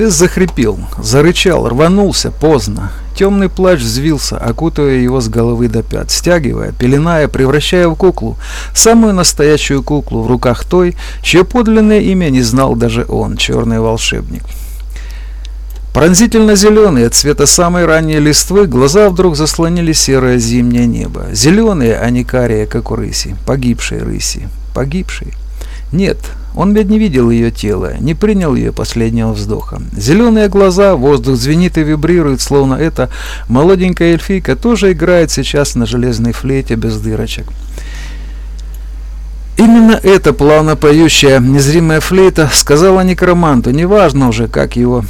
Фес захрипел, зарычал, рванулся, поздно. Темный плащ взвился, окутывая его с головы до пят, стягивая, пеленая, превращая в куклу, самую настоящую куклу в руках той, чье подлинное имя не знал даже он, черный волшебник. Пронзительно зеленые, цвета самой ранней листвы, глаза вдруг заслонили серое зимнее небо. Зеленые, а не карие, как у рыси, погибшей рыси, погибшей. Нет, он ведь не видел ее тела, не принял ее последнего вздоха. Зеленые глаза, воздух звенит и вибрирует, словно эта молоденькая эльфийка тоже играет сейчас на железной флейте без дырочек. Именно эта плавно поющая незримая флейта сказала некроманту, неважно уже, как его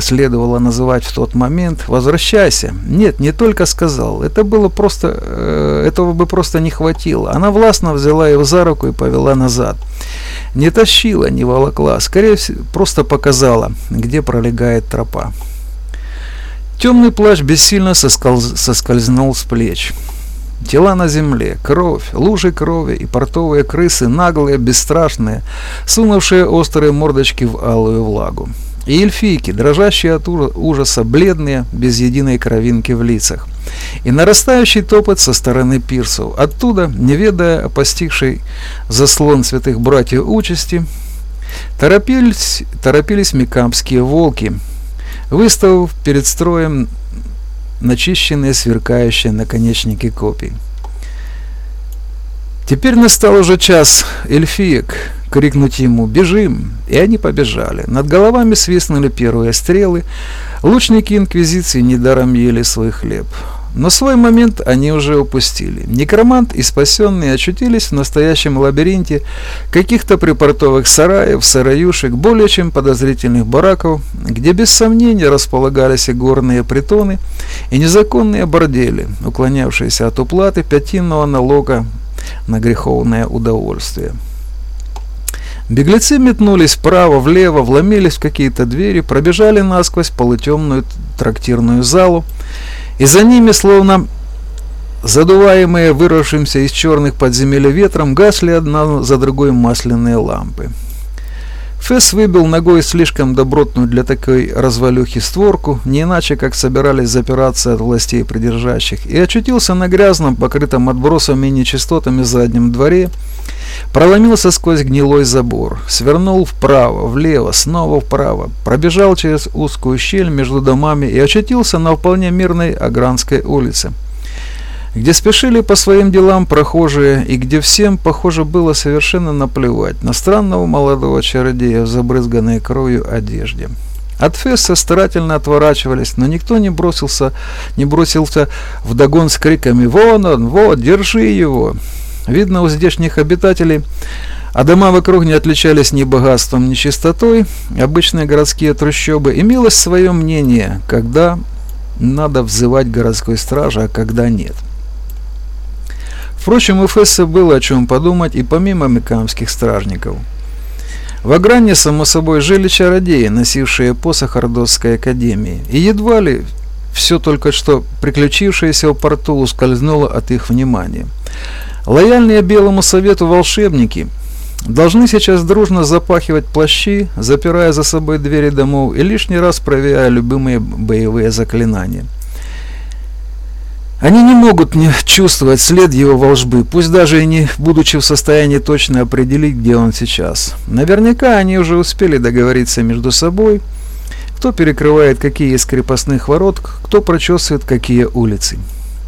следовало называть в тот момент, возвращайся. Нет, не только сказал, это было просто, э, этого бы просто не хватило. Она властно взяла его за руку и повела назад. Не тащила, не волокла, скорее всего, просто показала, где пролегает тропа. Темный плащ бессильно соскольз... соскользнул с плеч. Тела на земле, кровь, лужи крови и портовые крысы, наглые, бесстрашные, сунувшие острые мордочки в алую влагу. И эльфийки, дрожащие от ужаса, бледные, без единой кровинки в лицах. И нарастающий топот со стороны пирсов. Оттуда, не ведая о постигшей заслон святых братьев участи, торопились, торопились мекамские волки, выставив перед строем начищенные сверкающие наконечники копий. Теперь настал уже час эльфиек крикнуть ему «Бежим!» И они побежали. Над головами свистнули первые стрелы. Лучники Инквизиции недаром ели свой хлеб. Но свой момент они уже упустили. Некромант и спасенные очутились в настоящем лабиринте каких-то припортовых сараев, сараюшек, более чем подозрительных бараков, где без сомнения располагались и горные притоны, и незаконные бордели, уклонявшиеся от уплаты пятинного налога на греховное удовольствие. Беглецы метнулись вправо, влево, вломились в какие-то двери, пробежали насквозь полутемную трактирную залу, и за ними, словно задуваемые вырвавшимся из черных подземель ветром, гасли одна за другой масляные лампы. Фесс выбил ногой слишком добротную для такой развалюхи створку, не иначе как собирались запираться от властей придержащих, и очутился на грязном, покрытом отбросами и нечистотами заднем дворе, проломился сквозь гнилой забор, свернул вправо, влево, снова вправо, пробежал через узкую щель между домами и очутился на вполне мирной Агранской улице где спешили по своим делам прохожие и где всем, похоже, было совершенно наплевать на странного молодого чародея в забрызганной кровью одежде. От Фесса старательно отворачивались, но никто не бросился, не бросился в догон с криками «Вон он! Вот! Держи его!». Видно, у здешних обитателей а дома вокруг не отличались ни богатством, ни чистотой. Обычные городские трущобы имелось свое мнение, когда надо взывать городской стражи, а когда нет. Впрочем, у Фесса было о чем подумать и помимо мекамских стражников. В Агране, само собой, жили чародеи, носившие посох Ордосской академии, и едва ли все только что приключившееся в порту ускользнуло от их внимания. Лояльные Белому Совету волшебники должны сейчас дружно запахивать плащи, запирая за собой двери домов и лишний раз проверяя любимые боевые заклинания – они не могут не чувствовать след его волжбы, пусть даже и не будучи в состоянии точно определить, где он сейчас. Наверняка они уже успели договориться между собой, кто перекрывает какие из крепостных ворот, кто прочесывает какие улицы.